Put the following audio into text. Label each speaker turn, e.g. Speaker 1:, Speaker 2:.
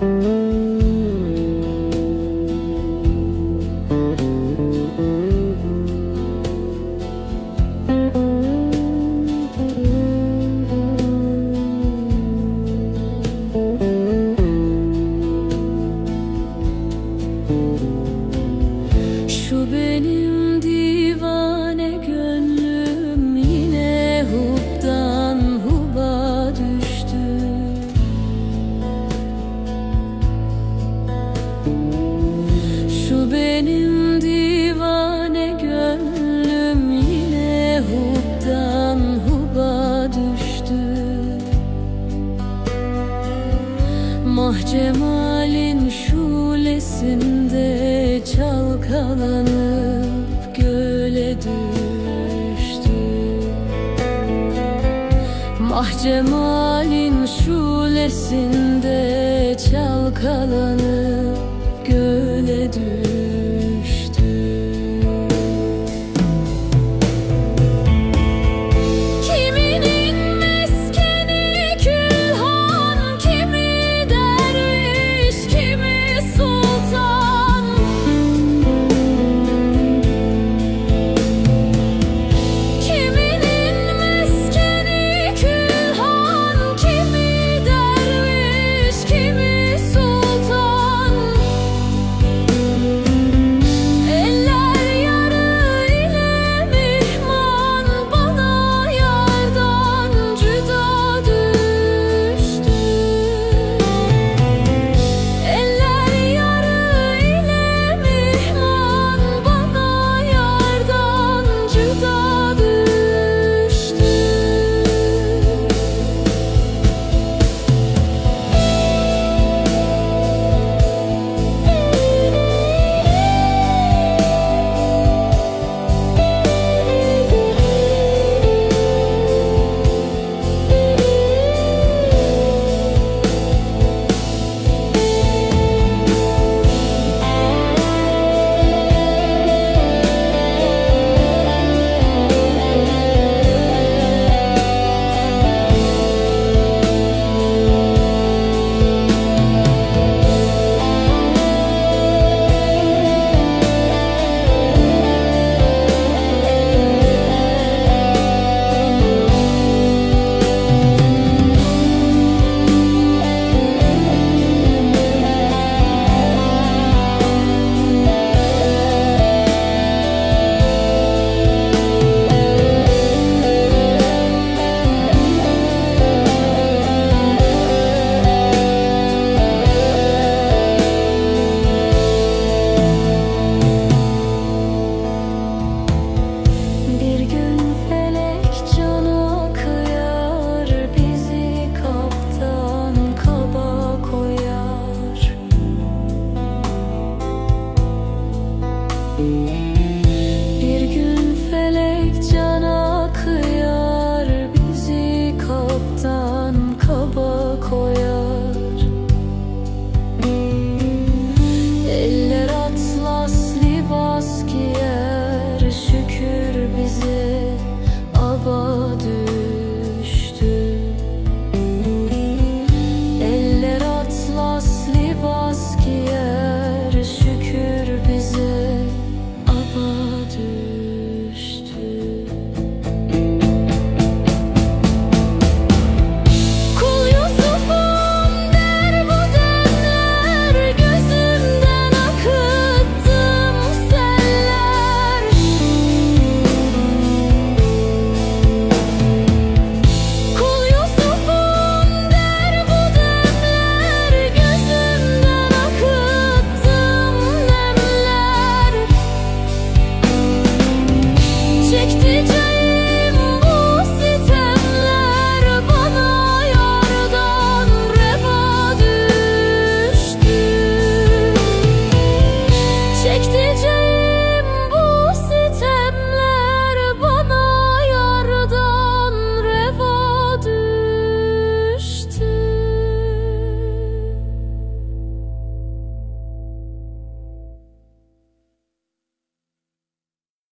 Speaker 1: Mm-hmm. Mah cemalin şulesinde çalkalanıp göle düştü